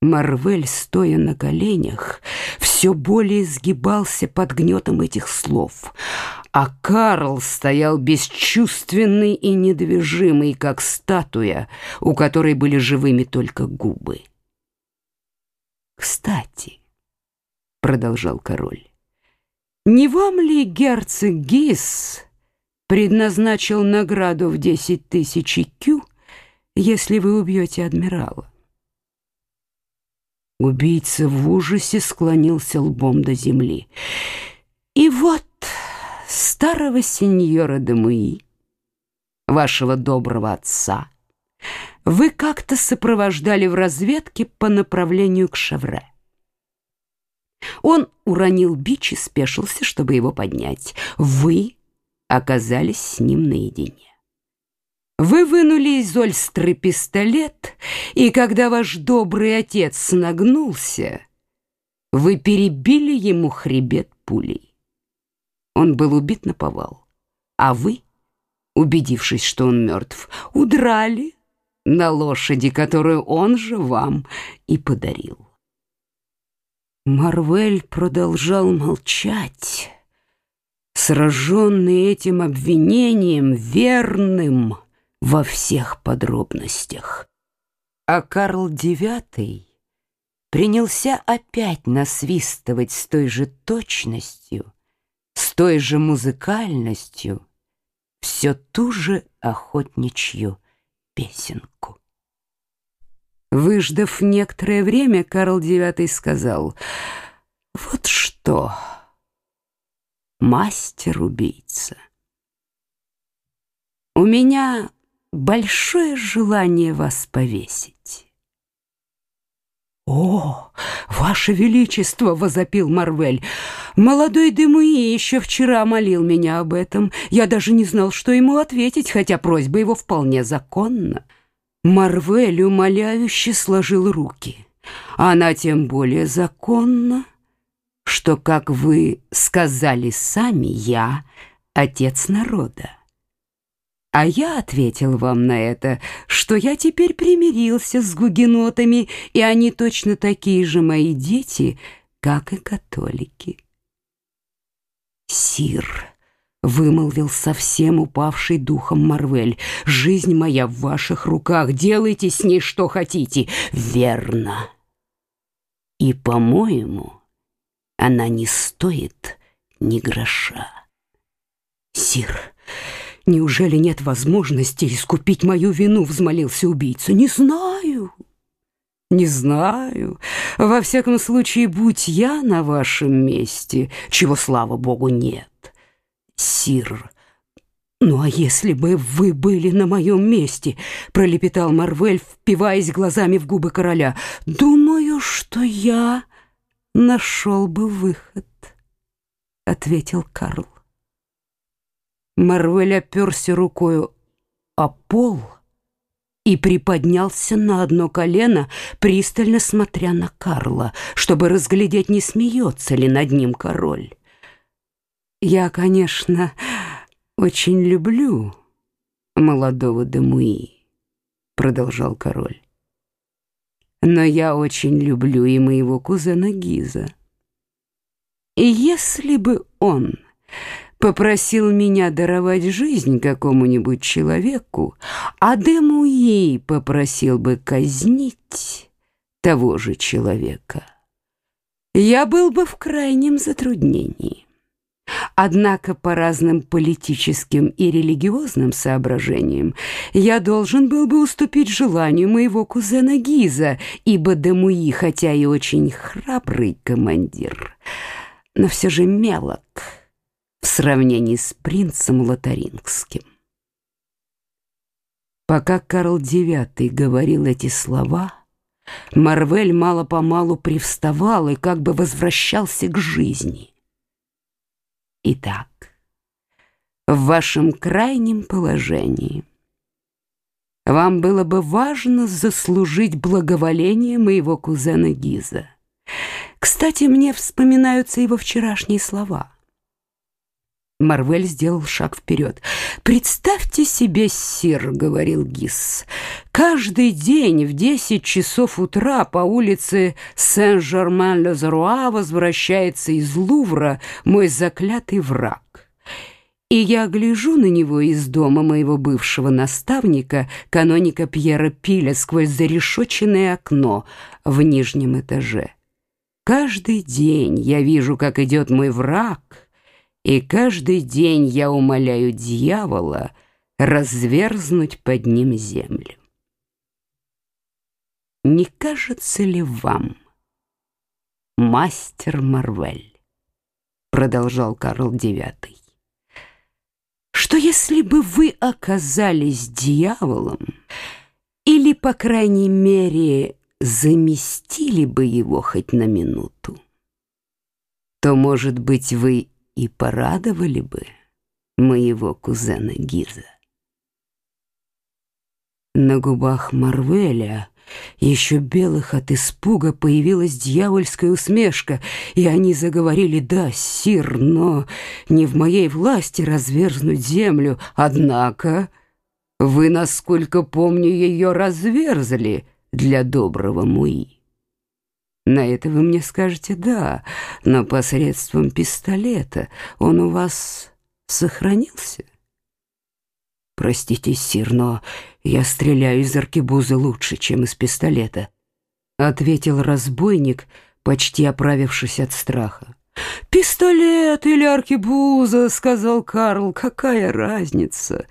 Марвель, стоя на коленях, все более сгибался под гнетом этих слов, а Карл стоял бесчувственный и недвижимый, как статуя, у которой были живыми только губы. «Кстати», — продолжал король, — «не вам ли герцог Гис предназначил награду в десять тысяч кю, если вы убьете адмирала?» Убийца в ужасе склонился лбом до земли. «И вот старого сеньора Демуи, вашего доброго отца, вы как-то сопровождали в разведке по направлению к Шевре. Он уронил бич и спешился, чтобы его поднять. Вы оказались с ним наедине. Вы вынули из Ольстры пистолет, и когда ваш добрый отец нагнулся, вы перебили ему хребет пулей. Он был убит на повал, а вы, убедившись, что он мертв, удрали на лошади, которую он же вам и подарил. Марвель продолжал молчать, сраженный этим обвинением верным, во всех подробностях. А Карл IX принялся опять насвистывать с той же точностью, с той же музыкальностью, все ту же охотничью песенку. Выждав некоторое время, Карл IX сказал, «Вот что, мастер-убийца, у меня большое желание вас повесить. «О, ваше величество!» — возопил Марвель. «Молодой Демуи еще вчера молил меня об этом. Я даже не знал, что ему ответить, хотя просьба его вполне законна». Марвель умоляюще сложил руки. «Она тем более законна, что, как вы сказали сами, я отец народа. А я ответил вам на это, что я теперь примирился с гугенотами, и они точно такие же мои дети, как и католики. Сир, вымолвил совсем упавший духом Марвель, жизнь моя в ваших руках, делайте с ней что хотите. Верно. И, по-моему, она не стоит ни гроша. Сир, Неужели нет возможности искупить мою вину, взмолился убийца. Не знаю. Не знаю. Во всяком случае, будь я на вашем месте, чего, слава богу, нет. Сир, ну а если бы вы были на моем месте, пролепетал Марвель, впиваясь глазами в губы короля. Думаю, что я нашел бы выход, ответил Карл. Марвель оперся рукою о пол и приподнялся на одно колено, пристально смотря на Карла, чтобы разглядеть, не смеется ли над ним король. «Я, конечно, очень люблю молодого Демуи», — продолжал король. «Но я очень люблю и моего кузена Гиза. И если бы он попросил меня даровать жизнь какому-нибудь человеку, а Демуи попросил бы казнить того же человека, я был бы в крайнем затруднении. Однако по разным политическим и религиозным соображениям я должен был бы уступить желанию моего кузена Гиза, ибо Демуи, хотя и очень храбрый командир, но все же мелок в сравнении с принцем Лотарингским. Пока Карл IX говорил эти слова, Марвель мало-помалу привставал и как бы возвращался к жизни. Итак, в вашем крайнем положении вам было бы важно заслужить благоволение моего кузена Гиза. Кстати, мне вспоминаются его вчерашние слова — Марвель сделал шаг вперед. «Представьте себе, сир», — говорил Гис, — «каждый день в десять часов утра по улице Сен-Жермен-Ле-Заруа возвращается из Лувра мой заклятый враг. И я гляжу на него из дома моего бывшего наставника, каноника Пьера Пиля, сквозь зарешоченное окно в нижнем этаже. Каждый день я вижу, как идет мой враг» и каждый день я умоляю дьявола разверзнуть под ним землю. Не кажется ли вам, мастер Марвель, продолжал Карл IX, что если бы вы оказались дьяволом, или, по крайней мере, заместили бы его хоть на минуту, то, может быть, вы и порадовали бы моего кузена Гиза. На губах Марвеля, еще белых от испуга, появилась дьявольская усмешка, и они заговорили «Да, сир, но не в моей власти разверзнуть землю, однако вы, насколько помню, ее разверзли для доброго Муи». На это вы мне скажете «да», но посредством пистолета он у вас сохранился? Простите, сир, но я стреляю из аркебузы лучше, чем из пистолета, ответил разбойник, почти оправившись от страха. «Пистолет или аркебуза», — сказал Карл, — «какая разница?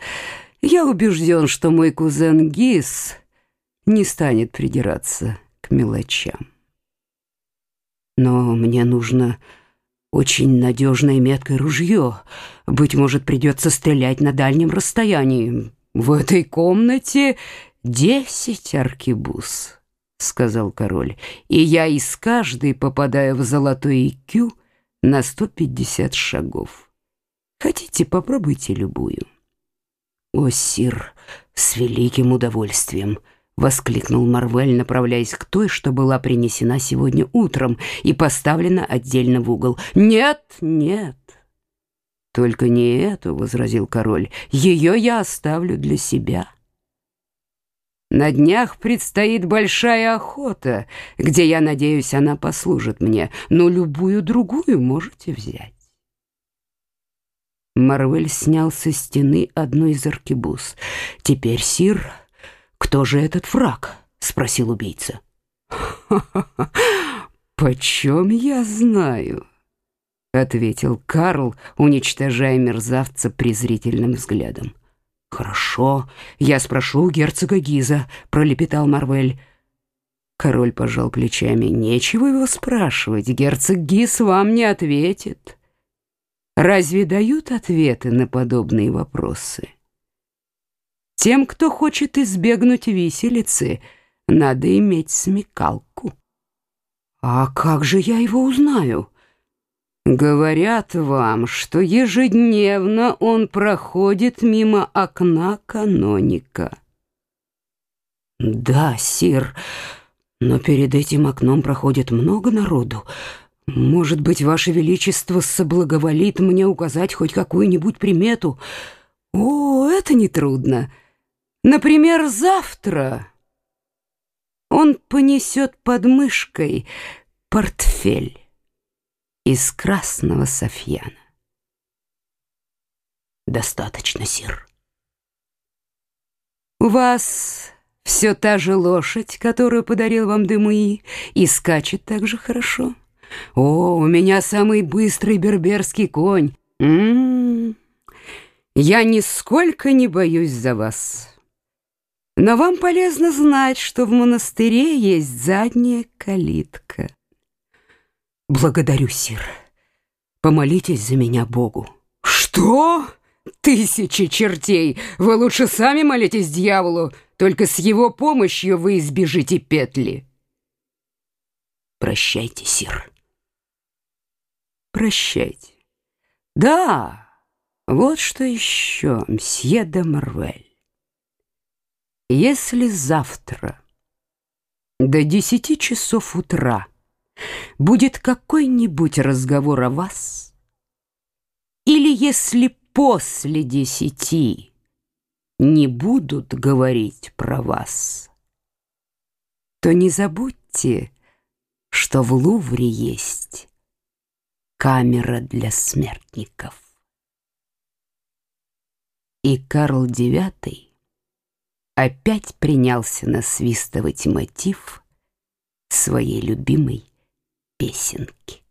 Я убежден, что мой кузен Гис не станет придираться к мелочам». Но мне нужно очень надежное меткое ружье. Быть может, придется стрелять на дальнем расстоянии. В этой комнате десять аркебуз, сказал король, и я из каждой попадаю в золотой икю на сто пятьдесят шагов. Хотите, попробуйте любую. О, сир, с великим удовольствием. — воскликнул Марвель, направляясь к той, что была принесена сегодня утром и поставлена отдельно в угол. «Нет, нет!» «Только не эту», — возразил король, — «ее я оставлю для себя». «На днях предстоит большая охота, где, я надеюсь, она послужит мне, но любую другую можете взять». Марвель снял со стены одну из аркебуз. «Теперь, сир...» «Кто же этот враг?» — спросил убийца. «Ха-ха-ха! Почем я знаю?» — ответил Карл, уничтожая мерзавца презрительным взглядом. «Хорошо, я спрошу у герцога Гиза», — пролепетал Марвель. Король пожал плечами. «Нечего его спрашивать, герцог Гиз вам не ответит». «Разве дают ответы на подобные вопросы?» Тем, кто хочет избегнуть виселицы, надо иметь смекалку. А как же я его узнаю? Говорят вам, что ежедневно он проходит мимо окна каноника. Да, сир, но перед этим окном проходит много народу. Может быть, ваше величество соблаговолит мне указать хоть какую-нибудь примету? О, это нетрудно. трудно. Например, завтра он понесет под мышкой портфель из красного софьяна. Достаточно, сир. У вас все та же лошадь, которую подарил вам Демуи, и скачет так же хорошо. О, у меня самый быстрый берберский конь. М -м -м. Я нисколько не боюсь за вас. Но вам полезно знать, что в монастыре есть задняя калитка. Благодарю, сир. Помолитесь за меня Богу. Что? Тысячи чертей! Вы лучше сами молитесь дьяволу, только с его помощью вы избежите петли. Прощайте, сир. Прощайте. Да, вот что еще, мсье де Марвель. Если завтра до десяти часов утра будет какой-нибудь разговор о вас, Или если после десяти не будут говорить про вас, то не забудьте, что в Лувре есть камера для смертников. И Карл IX опять принялся насвистывать мотив своей любимой песенки.